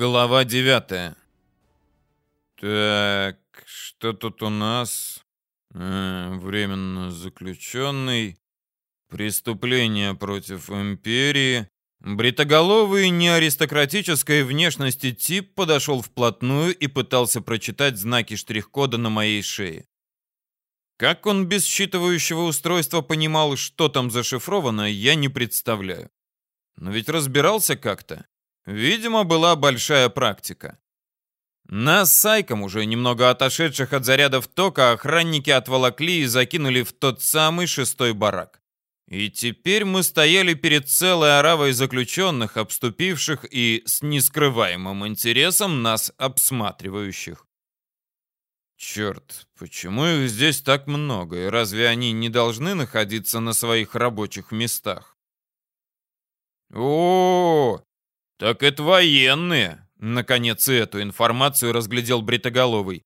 Глава девятая. Так, что тут у нас? Э, временно заключенный. Преступление против империи. Бритоголовый неаристократической внешности тип подошел вплотную и пытался прочитать знаки штрих-кода на моей шее. Как он без считывающего устройства понимал, что там зашифровано, я не представляю. Но ведь разбирался как-то. Видимо, была большая практика. Нас с Сайком, уже немного отошедших от зарядов тока, охранники отволокли и закинули в тот самый шестой барак. И теперь мы стояли перед целой оравой заключенных, обступивших и с нескрываемым интересом нас обсматривающих. Черт, почему их здесь так много, и разве они не должны находиться на своих рабочих местах? О, «Так это военные!» Наконец эту информацию разглядел Бритоголовый.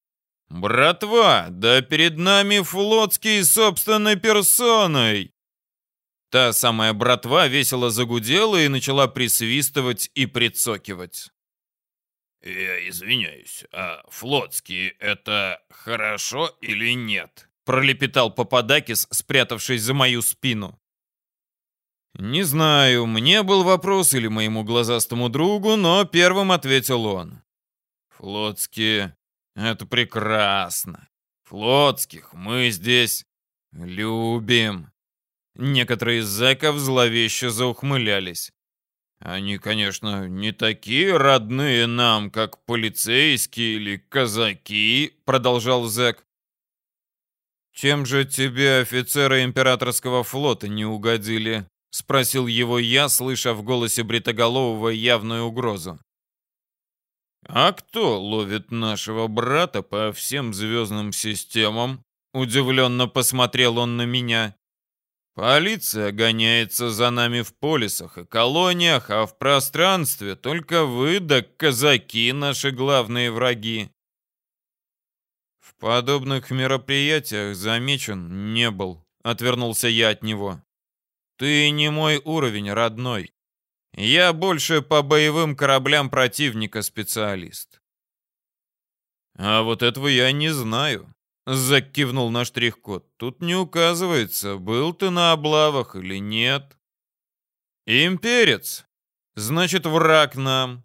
«Братва, да перед нами флотский собственной персоной!» Та самая братва весело загудела и начала присвистывать и прицокивать. «Я извиняюсь, а флотские — это хорошо или нет?» пролепетал Пападакис, спрятавшись за мою спину. Не знаю, мне был вопрос или моему глазастому другу, но первым ответил он. Флотские — это прекрасно. Флотских мы здесь любим. Некоторые из зэков зловеще заухмылялись. Они, конечно, не такие родные нам, как полицейские или казаки, продолжал зэк. Чем же тебе офицеры императорского флота не угодили? — спросил его я, слыша в голосе Бритоголового явную угрозу. «А кто ловит нашего брата по всем звездным системам?» Удивленно посмотрел он на меня. «Полиция гоняется за нами в полисах и колониях, а в пространстве только вы да казаки наши главные враги». «В подобных мероприятиях замечен не был», — отвернулся я от него. Ты не мой уровень, родной. Я больше по боевым кораблям противника специалист. А вот этого я не знаю. Закивнул на штрих-код. Тут не указывается, был ты на облавах или нет. Имперец. Значит, враг нам.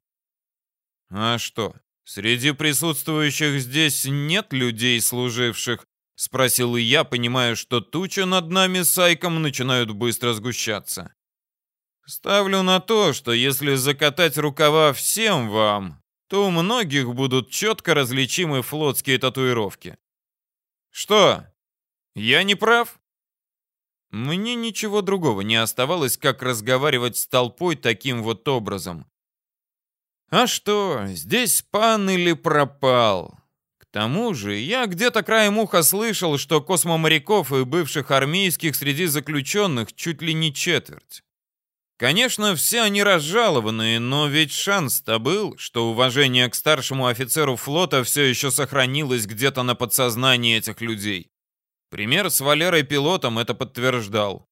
А что, среди присутствующих здесь нет людей, служивших Спросил и я, понимая, что туча над нами с Айком начинают быстро сгущаться. Ставлю на то, что если закатать рукава всем вам, то у многих будут четко различимы флотские татуировки. Что? Я не прав? Мне ничего другого не оставалось, как разговаривать с толпой таким вот образом. А что, здесь пан или пропал? Тому же, я где-то краем уха слышал, что космоморяков и бывших армейских среди заключенных чуть ли не четверть. Конечно, все они разжалованные, но ведь шанс-то был, что уважение к старшему офицеру флота все еще сохранилось где-то на подсознании этих людей. Пример с Валерой-пилотом это подтверждал.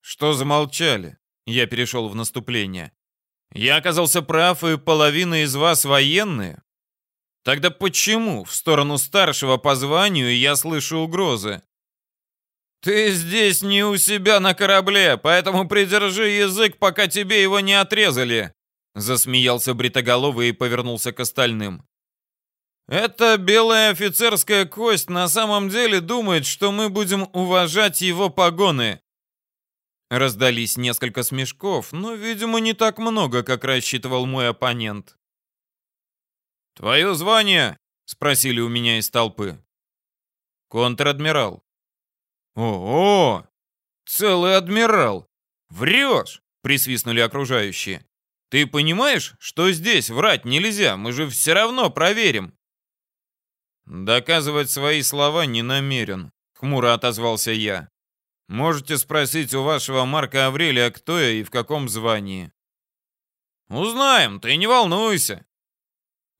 Что замолчали? Я перешел в наступление. Я оказался прав, и половина из вас военные? Тогда почему в сторону старшего по званию я слышу угрозы? Ты здесь не у себя на корабле, поэтому придержи язык, пока тебе его не отрезали. Засмеялся Бритоголовый и повернулся к остальным. Эта белая офицерская кость на самом деле думает, что мы будем уважать его погоны. Раздались несколько смешков, но, видимо, не так много, как рассчитывал мой оппонент. «Твое звание?» — спросили у меня из толпы. «Контр-адмирал». «О-о! Целый адмирал! Врешь!» — присвистнули окружающие. «Ты понимаешь, что здесь врать нельзя? Мы же все равно проверим!» «Доказывать свои слова не намерен», — хмуро отозвался я. «Можете спросить у вашего Марка Аврелия, кто я и в каком звании». «Узнаем, ты не волнуйся»,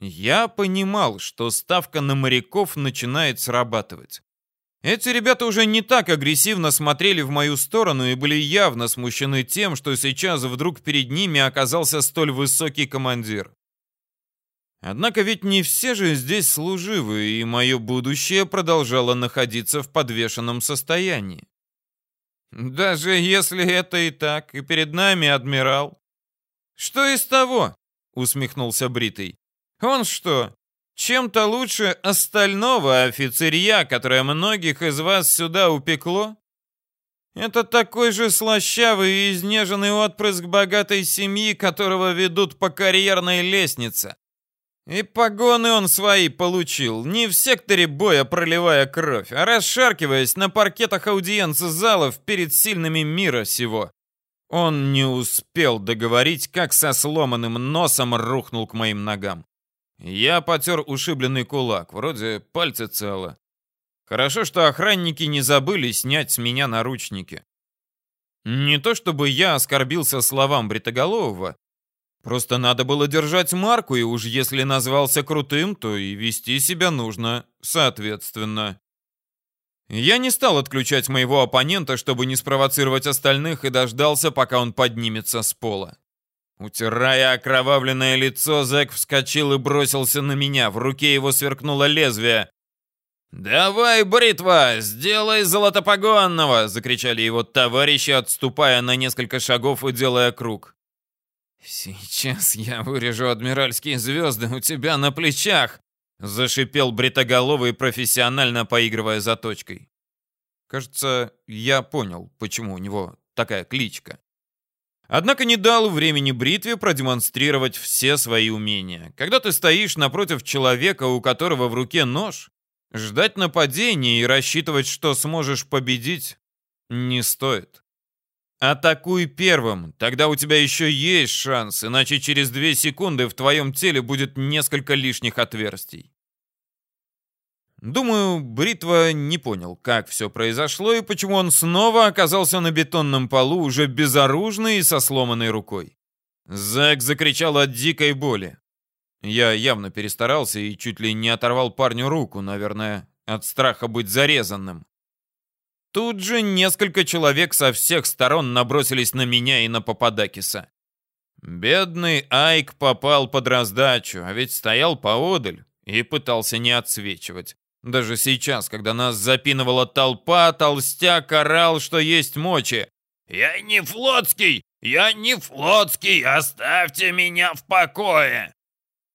я понимал, что ставка на моряков начинает срабатывать. Эти ребята уже не так агрессивно смотрели в мою сторону и были явно смущены тем, что сейчас вдруг перед ними оказался столь высокий командир. Однако ведь не все же здесь служивые, и мое будущее продолжало находиться в подвешенном состоянии. Даже если это и так, и перед нами адмирал. Что из того? Усмехнулся Бритый. Он что, чем-то лучше остального офицерья, которое многих из вас сюда упекло? Это такой же слащавый и изнеженный отпрыск богатой семьи, которого ведут по карьерной лестнице. И погоны он свои получил, не в секторе боя проливая кровь, а расшаркиваясь на паркетах аудиенц-залов перед сильными мира сего. Он не успел договорить, как со сломанным носом рухнул к моим ногам. Я потер ушибленный кулак, вроде пальцы цело. Хорошо, что охранники не забыли снять с меня наручники. Не то чтобы я оскорбился словам Бритоголового, Просто надо было держать марку, и уж если назвался крутым, то и вести себя нужно соответственно. Я не стал отключать моего оппонента, чтобы не спровоцировать остальных, и дождался, пока он поднимется с пола. Утирая окровавленное лицо, Зэк вскочил и бросился на меня. В руке его сверкнуло лезвие. «Давай, бритва, сделай золотопогонного!» — закричали его товарищи, отступая на несколько шагов и делая круг. «Сейчас я вырежу адмиральские звезды у тебя на плечах!» Зашипел бритоголовый, профессионально поигрывая заточкой. Кажется, я понял, почему у него такая кличка. Однако не дал времени бритве продемонстрировать все свои умения. Когда ты стоишь напротив человека, у которого в руке нож, ждать нападения и рассчитывать, что сможешь победить, не стоит. Атакуй первым, тогда у тебя еще есть шанс, иначе через две секунды в твоем теле будет несколько лишних отверстий. Думаю, Бритва не понял, как все произошло и почему он снова оказался на бетонном полу, уже безоружный и со сломанной рукой. Зэк закричал от дикой боли. Я явно перестарался и чуть ли не оторвал парню руку, наверное, от страха быть зарезанным. Тут же несколько человек со всех сторон набросились на меня и на Пападакиса. Бедный Айк попал под раздачу, а ведь стоял поодаль и пытался не отсвечивать. Даже сейчас, когда нас запинывала толпа, толстяк орал, что есть мочи. «Я не флотский! Я не флотский! Оставьте меня в покое!»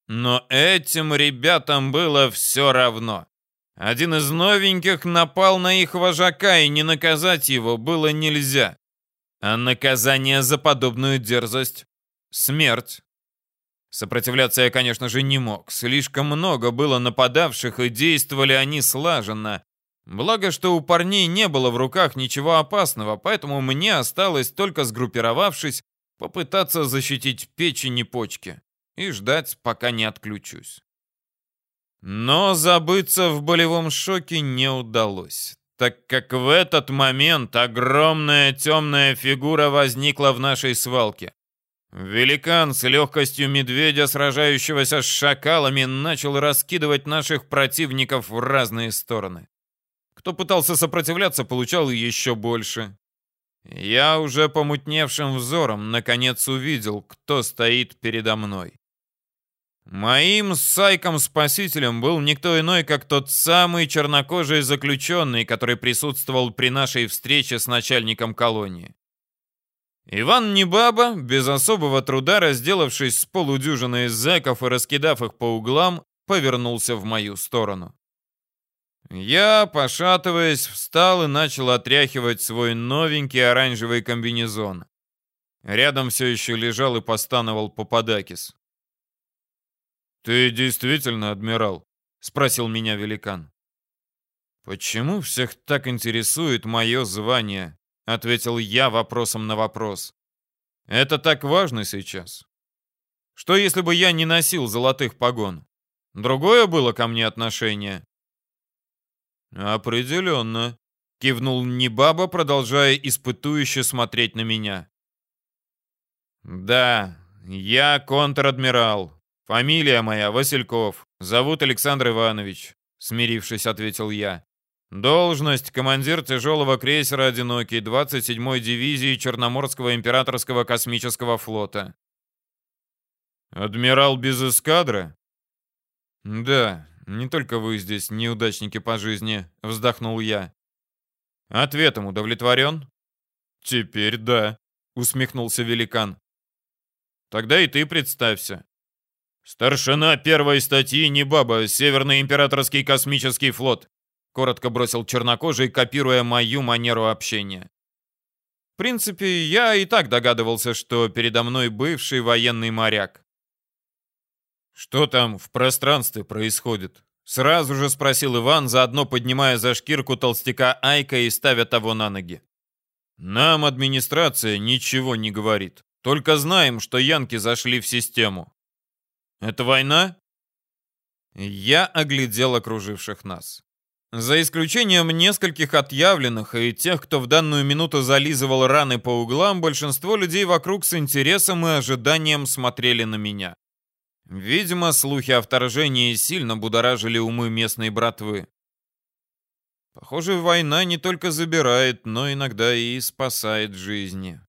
Но этим ребятам было все равно. Один из новеньких напал на их вожака, и не наказать его было нельзя. А наказание за подобную дерзость — смерть. Сопротивляться я, конечно же, не мог. Слишком много было нападавших, и действовали они слаженно. Благо, что у парней не было в руках ничего опасного, поэтому мне осталось, только сгруппировавшись, попытаться защитить печень и почки и ждать, пока не отключусь. Но забыться в болевом шоке не удалось, так как в этот момент огромная темная фигура возникла в нашей свалке. Великан с легкостью медведя, сражающегося с шакалами, начал раскидывать наших противников в разные стороны. Кто пытался сопротивляться, получал еще больше. Я уже помутневшим взором наконец увидел, кто стоит передо мной. Моим сайком-спасителем был никто иной, как тот самый чернокожий заключенный, который присутствовал при нашей встрече с начальником колонии. Иван Небаба, без особого труда разделавшись с полудюжиной зэков и раскидав их по углам, повернулся в мою сторону. Я, пошатываясь, встал и начал отряхивать свой новенький оранжевый комбинезон. Рядом все еще лежал и постановал Попадакис. «Ты действительно адмирал?» — спросил меня великан. «Почему всех так интересует мое звание?» — ответил я вопросом на вопрос. «Это так важно сейчас. Что если бы я не носил золотых погон? Другое было ко мне отношение?» «Определенно», — кивнул Небаба, продолжая испытующе смотреть на меня. «Да, я контр-адмирал, «Фамилия моя Васильков. Зовут Александр Иванович», — смирившись, ответил я. «Должность — командир тяжелого крейсера «Одинокий» 27-й дивизии Черноморского императорского космического флота». «Адмирал без эскадры?» Да, не только вы здесь неудачники по жизни, вздохнул я. Ответом удовлетворен? Теперь да, усмехнулся великан. Тогда и ты представься. Старшина первой статьи Небаба, Северный императорский космический флот, коротко бросил чернокожий, копируя мою манеру общения. В принципе, я и так догадывался, что передо мной бывший военный моряк. «Что там в пространстве происходит?» Сразу же спросил Иван, заодно поднимая за шкирку толстяка Айка и ставя того на ноги. «Нам администрация ничего не говорит. Только знаем, что янки зашли в систему. Это война?» Я оглядел окруживших нас. За исключением нескольких отъявленных и тех, кто в данную минуту зализывал раны по углам, большинство людей вокруг с интересом и ожиданием смотрели на меня. Видимо, слухи о вторжении сильно будоражили умы местной братвы. Похоже, война не только забирает, но иногда и спасает жизни.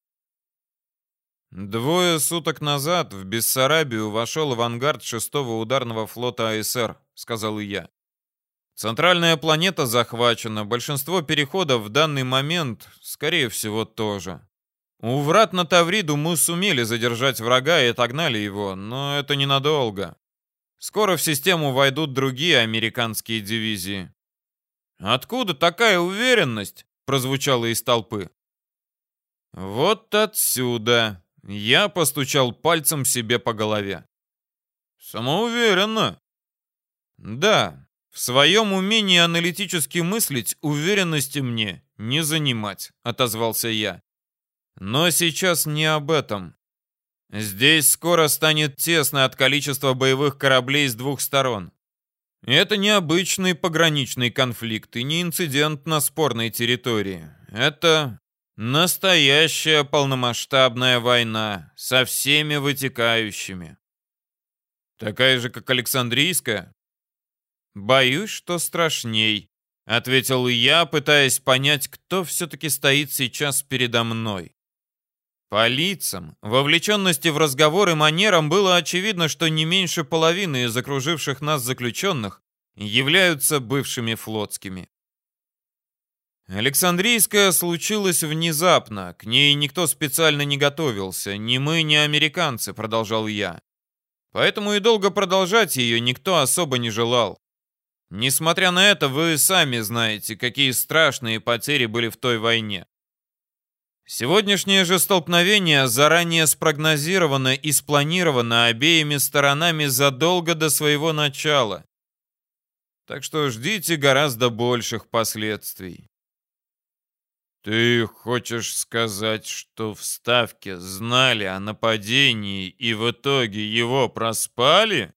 Двое суток назад в Бессарабию вошел авангард шестого ударного флота АСР, сказал и я. Центральная планета захвачена, большинство переходов в данный момент, скорее всего, тоже. У врат на Тавриду мы сумели задержать врага и отогнали его, но это ненадолго. Скоро в систему войдут другие американские дивизии. «Откуда такая уверенность?» — прозвучало из толпы. «Вот отсюда!» — я постучал пальцем себе по голове. «Самоуверенно!» «Да, в своем умении аналитически мыслить уверенности мне не занимать», — отозвался я. Но сейчас не об этом. Здесь скоро станет тесно от количества боевых кораблей с двух сторон. Это не обычный пограничный конфликт и не инцидент на спорной территории. Это настоящая полномасштабная война со всеми вытекающими. Такая же, как Александрийская? Боюсь, что страшней, ответил я, пытаясь понять, кто все-таки стоит сейчас передо мной. По лицам, вовлеченности в разговор и манерам было очевидно, что не меньше половины из окруживших нас заключенных являются бывшими флотскими. Александрийская случилась внезапно, к ней никто специально не готовился, ни мы, ни американцы, продолжал я. Поэтому и долго продолжать ее никто особо не желал. Несмотря на это, вы сами знаете, какие страшные потери были в той войне. Сегодняшнее же столкновение заранее спрогнозировано и спланировано обеими сторонами задолго до своего начала. Так что ждите гораздо больших последствий. Ты хочешь сказать, что в Ставке знали о нападении и в итоге его проспали?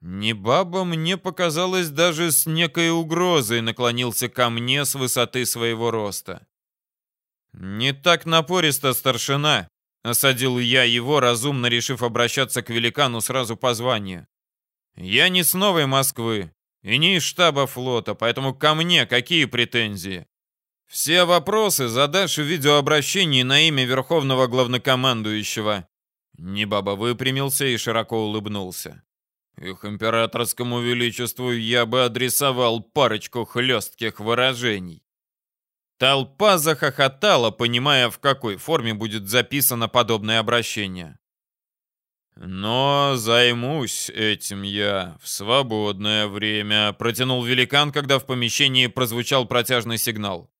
Не баба мне показалось даже с некой угрозой наклонился ко мне с высоты своего роста. «Не так напористо, старшина», — осадил я его, разумно решив обращаться к великану сразу по званию. «Я не с Новой Москвы и не из штаба флота, поэтому ко мне какие претензии? Все вопросы задашь в видеообращении на имя Верховного Главнокомандующего». Небаба выпрямился и широко улыбнулся. «Их императорскому величеству я бы адресовал парочку хлестких выражений. Толпа захохотала, понимая, в какой форме будет записано подобное обращение. «Но займусь этим я в свободное время», — протянул великан, когда в помещении прозвучал протяжный сигнал.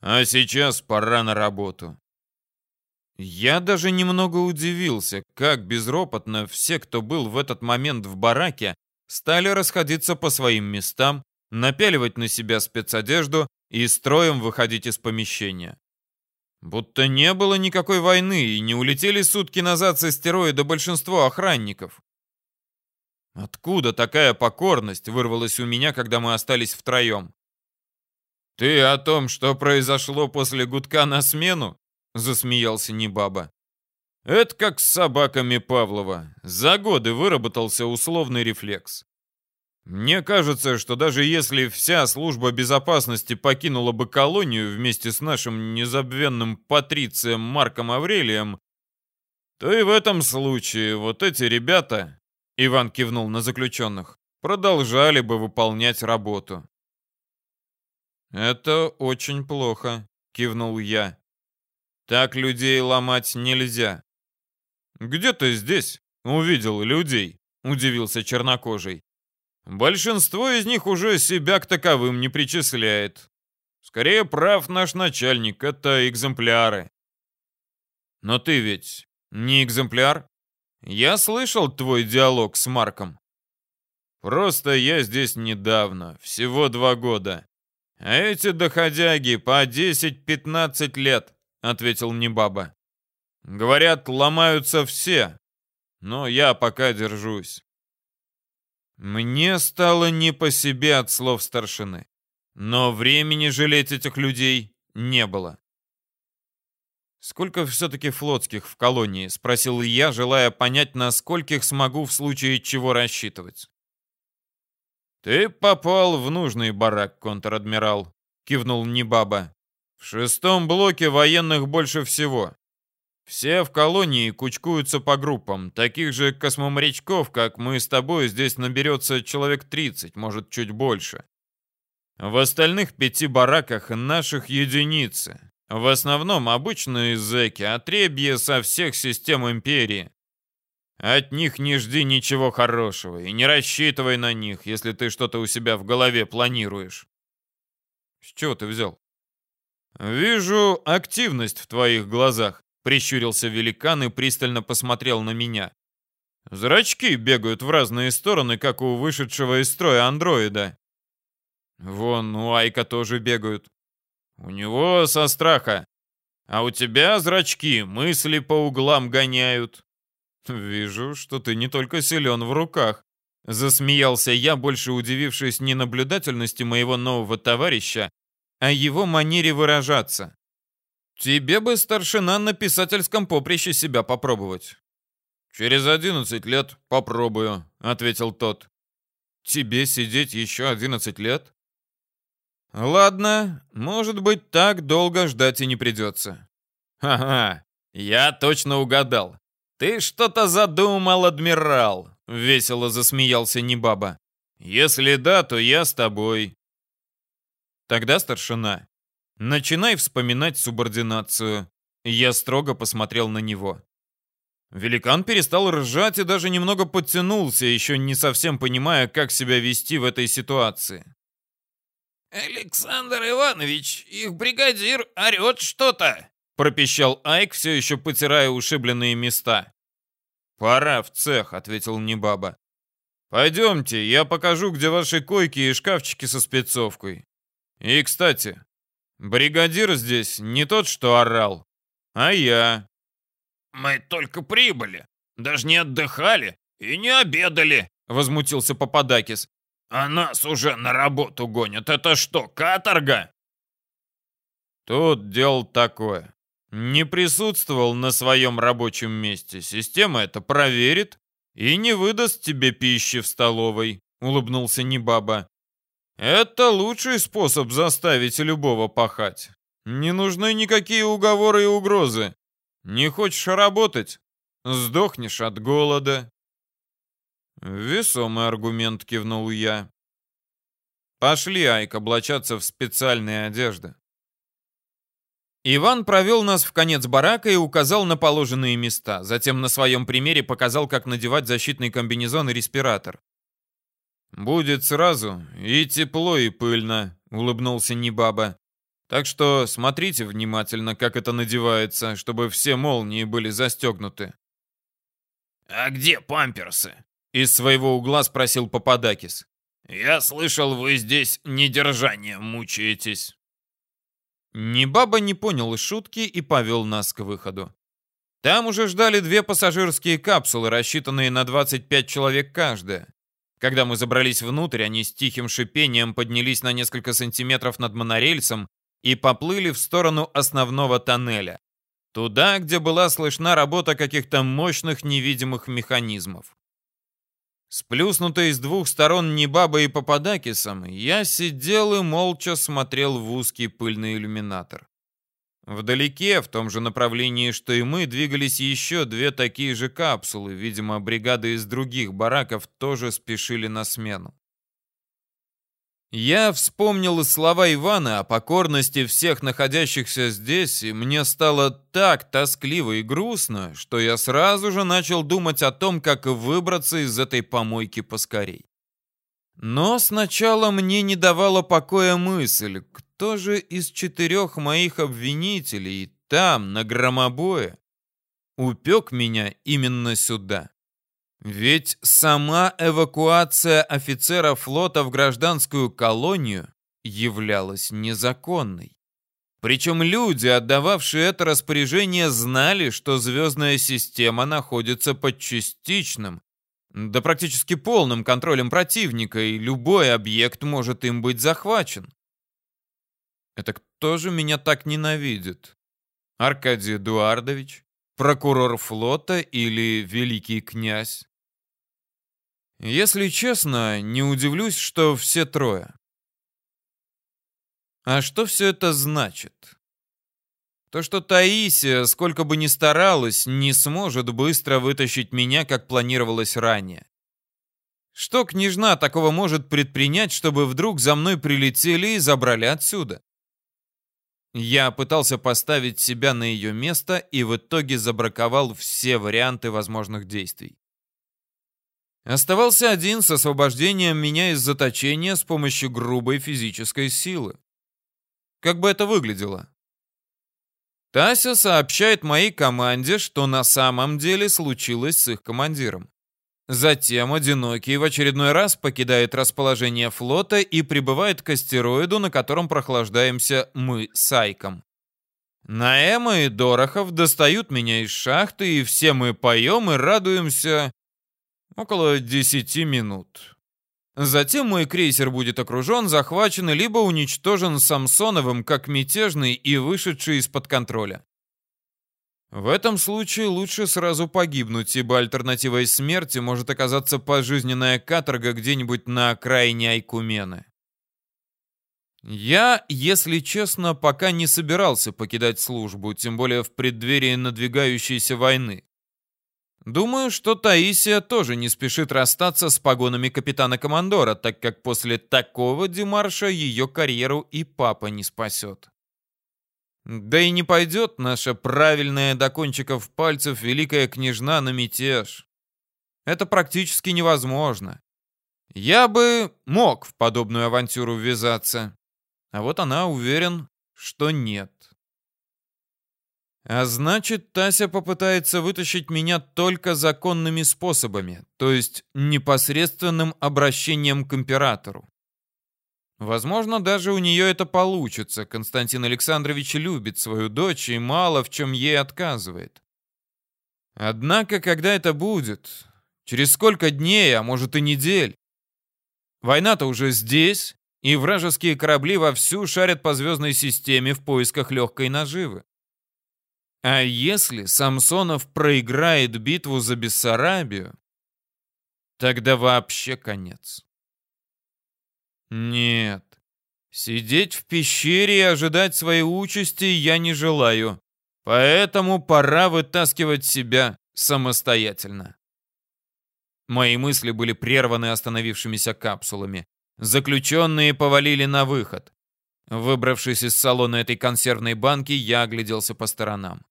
«А сейчас пора на работу». Я даже немного удивился, как безропотно все, кто был в этот момент в бараке, стали расходиться по своим местам, напяливать на себя спецодежду и строем выходить из помещения. Будто не было никакой войны и не улетели сутки назад с астероида большинство охранников. Откуда такая покорность вырвалась у меня, когда мы остались втроем? «Ты о том, что произошло после гудка на смену?» — засмеялся Небаба. «Это как с собаками Павлова. За годы выработался условный рефлекс. Мне кажется, что даже если вся служба безопасности покинула бы колонию вместе с нашим незабвенным патрицием Марком Аврелием, то и в этом случае вот эти ребята, Иван кивнул на заключенных, продолжали бы выполнять работу. «Это очень плохо», — кивнул я. «Так людей ломать нельзя». «Где ты здесь увидел людей?» — удивился чернокожий. «Большинство из них уже себя к таковым не причисляет. Скорее прав наш начальник, это экземпляры». «Но ты ведь не экземпляр? Я слышал твой диалог с Марком». «Просто я здесь недавно, всего два года. А эти доходяги по 10-15 лет, ответил Небаба. Говорят, ломаются все, но я пока держусь. Мне стало не по себе от слов старшины, но времени жалеть этих людей не было. «Сколько все-таки флотских в колонии?» — спросил я, желая понять, на скольких смогу в случае чего рассчитывать. «Ты попал в нужный барак, контр-адмирал», — кивнул Небаба. «В шестом блоке военных больше всего. Все в колонии кучкуются по группам. Таких же космоморячков, как мы с тобой, здесь наберется человек 30, может, чуть больше. В остальных пяти бараках наших единицы. В основном обычные зэки, отребье со всех систем Империи. От них не жди ничего хорошего и не рассчитывай на них, если ты что-то у себя в голове планируешь. С чего ты взял? Вижу активность в твоих глазах, прищурился великан и пристально посмотрел на меня. Зрачки бегают в разные стороны, как у вышедшего из строя андроида. Вон, у Айка тоже бегают. У него со страха. А у тебя зрачки мысли по углам гоняют. «Вижу, что ты не только силен в руках», — засмеялся я, больше удивившись не наблюдательности моего нового товарища, а его манере выражаться. «Тебе бы, старшина, на писательском поприще себя попробовать». «Через одиннадцать лет попробую», — ответил тот. «Тебе сидеть еще одиннадцать лет?» «Ладно, может быть, так долго ждать и не придется». «Ха-ха, я точно угадал. «Ты что-то задумал, адмирал!» — весело засмеялся Небаба. «Если да, то я с тобой». Тогда старшина. Начинай вспоминать субординацию. Я строго посмотрел на него. Великан перестал ржать и даже немного подтянулся, еще не совсем понимая, как себя вести в этой ситуации. «Александр Иванович, их бригадир орет что-то!» пропищал Айк, все еще потирая ушибленные места. «Пора в цех», — ответил Небаба. «Пойдемте, я покажу, где ваши койки и шкафчики со спецовкой. И, кстати, бригадир здесь не тот, что орал, а я». «Мы только прибыли, даже не отдыхали и не обедали», — возмутился Пападакис. «А нас уже на работу гонят. Это что, каторга?» Тут дело такое. Не присутствовал на своем рабочем месте. Система это проверит и не выдаст тебе пищи в столовой, улыбнулся Небаба. Это лучший способ заставить любого пахать. Не нужны никакие уговоры и угрозы. Не хочешь работать? Сдохнешь от голода. Весомый аргумент, кивнул я. Пошли, Айк, облачаться в специальные одежды. Иван провел нас в конец барака и указал на положенные места. Затем на своем примере показал, как надевать защитный комбинезон и респиратор. «Будет сразу и тепло, и пыльно», — улыбнулся Небаба. «Так что смотрите внимательно, как это надевается, чтобы все молнии были застегнуты». «А где памперсы?» — из своего угла спросил Пападакис. «Я слышал, вы здесь недержанием мучаетесь». Ни баба не понял шутки и повел нас к выходу. Там уже ждали две пассажирские капсулы, рассчитанные на 25 человек каждая. Когда мы забрались внутрь, они с тихим шипением поднялись на несколько сантиметров над монорельсом и поплыли в сторону основного тоннеля. Туда, где была слышна работа каких-то мощных невидимых механизмов. Сплюснутый с двух сторон Небаба и Пападакисом, я сидел и молча смотрел в узкий пыльный иллюминатор. Вдалеке, в том же направлении, что и мы, двигались еще две такие же капсулы. Видимо, бригады из других бараков тоже спешили на смену. Я вспомнил слова Ивана о покорности всех находящихся здесь, и мне стало так тоскливо и грустно, что я сразу же начал думать о том, как выбраться из этой помойки поскорей. Но сначала мне не давала покоя мысль, кто же из четырех моих обвинителей там, на громобое, упек меня именно сюда? Ведь сама эвакуация офицера флота в гражданскую колонию являлась незаконной. Причем люди, отдававшие это распоряжение, знали, что звездная система находится под частичным, да практически полным контролем противника, и любой объект может им быть захвачен. Это кто же меня так ненавидит? Аркадий Эдуардович? Прокурор флота или великий князь? Если честно, не удивлюсь, что все трое. А что все это значит? То, что Таисия, сколько бы ни старалась, не сможет быстро вытащить меня, как планировалось ранее. Что княжна такого может предпринять, чтобы вдруг за мной прилетели и забрали отсюда? Я пытался поставить себя на ее место и в итоге забраковал все варианты возможных действий. Оставался один с освобождением меня из заточения с помощью грубой физической силы. Как бы это выглядело? Тася сообщает моей команде, что на самом деле случилось с их командиром. Затем Одинокий в очередной раз покидает расположение флота и прибывает к астероиду, на котором прохлаждаемся мы с Айком. Наэма и Дорохов достают меня из шахты, и все мы поем и радуемся около 10 минут. Затем мой крейсер будет окружен, захвачен, либо уничтожен Самсоновым как мятежный и вышедший из-под контроля. В этом случае лучше сразу погибнуть, ибо альтернативой смерти может оказаться пожизненная каторга где-нибудь на окраине Айкумены. Я, если честно, пока не собирался покидать службу, тем более в преддверии надвигающейся войны. Думаю, что Таисия тоже не спешит расстаться с погонами капитана-командора, так как после такого демарша ее карьеру и папа не спасет. Да и не пойдет наша правильная до кончиков пальцев великая княжна на мятеж. Это практически невозможно. Я бы мог в подобную авантюру ввязаться. А вот она уверен, что нет. А значит, Тася попытается вытащить меня только законными способами, то есть непосредственным обращением к императору. Возможно, даже у нее это получится. Константин Александрович любит свою дочь и мало в чем ей отказывает. Однако, когда это будет? Через сколько дней, а может и недель? Война-то уже здесь, и вражеские корабли вовсю шарят по звездной системе в поисках легкой наживы. А если Самсонов проиграет битву за Бессарабию, тогда вообще конец. Нет. Сидеть в пещере и ожидать своей участи я не желаю. Поэтому пора вытаскивать себя самостоятельно. Мои мысли были прерваны остановившимися капсулами. Заключенные повалили на выход. Выбравшись из салона этой консервной банки, я огляделся по сторонам.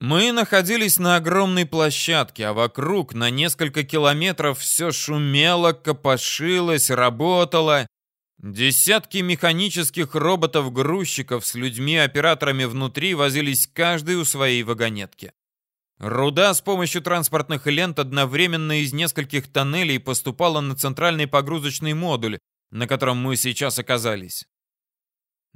Мы находились на огромной площадке, а вокруг на несколько километров все шумело, копошилось, работало. Десятки механических роботов-грузчиков с людьми-операторами внутри возились каждый у своей вагонетки. Руда с помощью транспортных лент одновременно из нескольких тоннелей поступала на центральный погрузочный модуль, на котором мы сейчас оказались.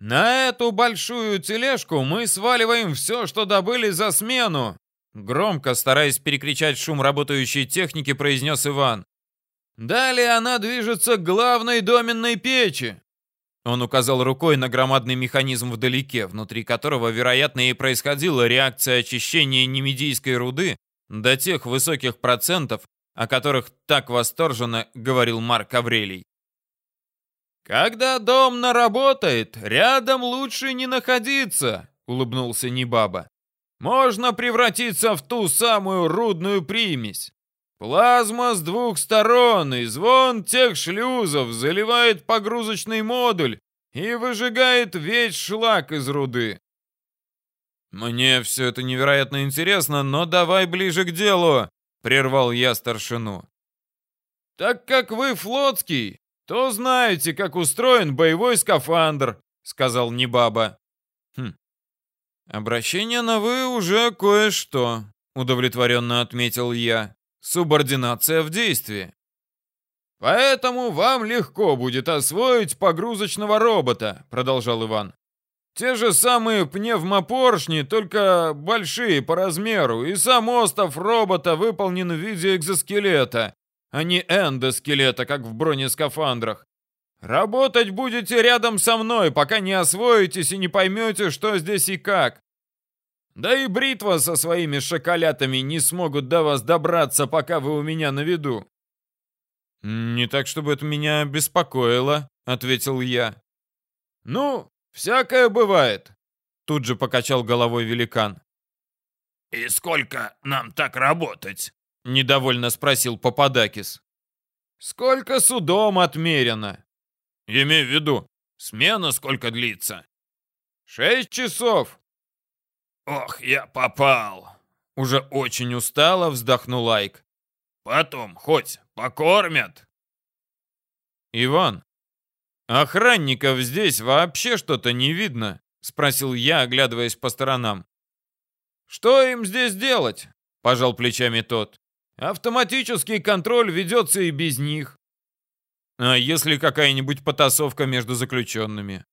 «На эту большую тележку мы сваливаем все, что добыли за смену!» Громко, стараясь перекричать шум работающей техники, произнес Иван. «Далее она движется к главной доменной печи!» Он указал рукой на громадный механизм вдалеке, внутри которого, вероятно, и происходила реакция очищения немедийской руды до тех высоких процентов, о которых так восторженно говорил Марк Аврелий. Когда дом наработает, рядом лучше не находиться, улыбнулся Небаба. Можно превратиться в ту самую рудную примесь. Плазма с двух сторон и звон тех шлюзов заливает погрузочный модуль и выжигает весь шлак из руды. Мне все это невероятно интересно, но давай ближе к делу, прервал я старшину. Так как вы флотский, то знаете, как устроен боевой скафандр, сказал Небаба. Хм. Обращение на «вы» уже кое-что, удовлетворенно отметил я. Субординация в действии. Поэтому вам легко будет освоить погрузочного робота, продолжал Иван. Те же самые пневмопоршни, только большие по размеру, и сам остов робота выполнен в виде экзоскелета, а не эндоскелета, как в бронескафандрах. Работать будете рядом со мной, пока не освоитесь и не поймете, что здесь и как. Да и бритва со своими шоколятами не смогут до вас добраться, пока вы у меня на виду. Не так, чтобы это меня беспокоило, ответил я. Ну, всякое бывает, тут же покачал головой великан. И сколько нам так работать? Недовольно спросил Попадакис. Сколько судом отмерено? Имей в виду, смена сколько длится? Шесть часов, «Ох, я попал!» Уже очень устало вздохнул Лайк. «Потом хоть покормят?» «Иван, охранников здесь вообще что-то не видно?» Спросил я, оглядываясь по сторонам. «Что им здесь делать?» Пожал плечами тот. «Автоматический контроль ведется и без них. А если какая-нибудь потасовка между заключенными?»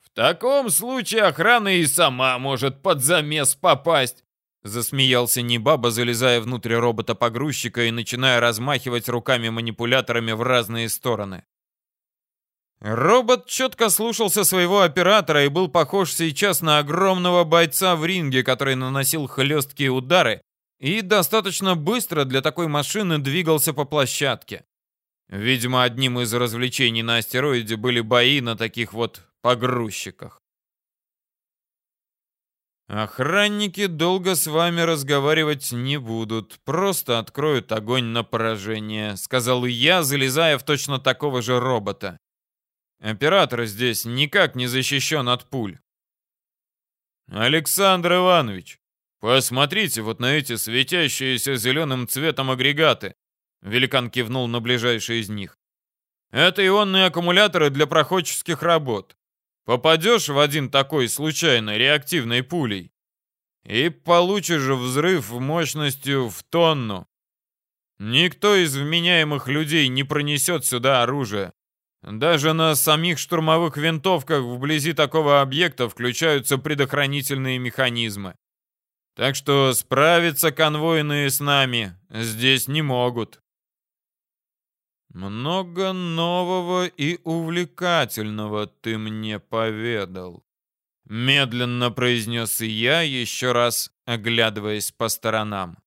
В таком случае охрана и сама может под замес попасть. Засмеялся Небаба, залезая внутрь робота-погрузчика и начиная размахивать руками-манипуляторами в разные стороны. Робот четко слушался своего оператора и был похож сейчас на огромного бойца в ринге, который наносил хлесткие удары и достаточно быстро для такой машины двигался по площадке. Видимо, одним из развлечений на астероиде были бои на таких вот погрузчиках. Охранники долго с вами разговаривать не будут, просто откроют огонь на поражение, сказал я, залезая в точно такого же робота. Оператор здесь никак не защищен от пуль. Александр Иванович, посмотрите вот на эти светящиеся зеленым цветом агрегаты. Великан кивнул на ближайший из них. Это ионные аккумуляторы для проходческих работ. Попадешь в один такой случайно реактивной пулей и получишь взрыв мощностью в тонну. Никто из вменяемых людей не пронесет сюда оружие. Даже на самих штурмовых винтовках вблизи такого объекта включаются предохранительные механизмы. Так что справиться конвойные с нами здесь не могут. «Много нового и увлекательного ты мне поведал», — медленно произнес я, еще раз оглядываясь по сторонам.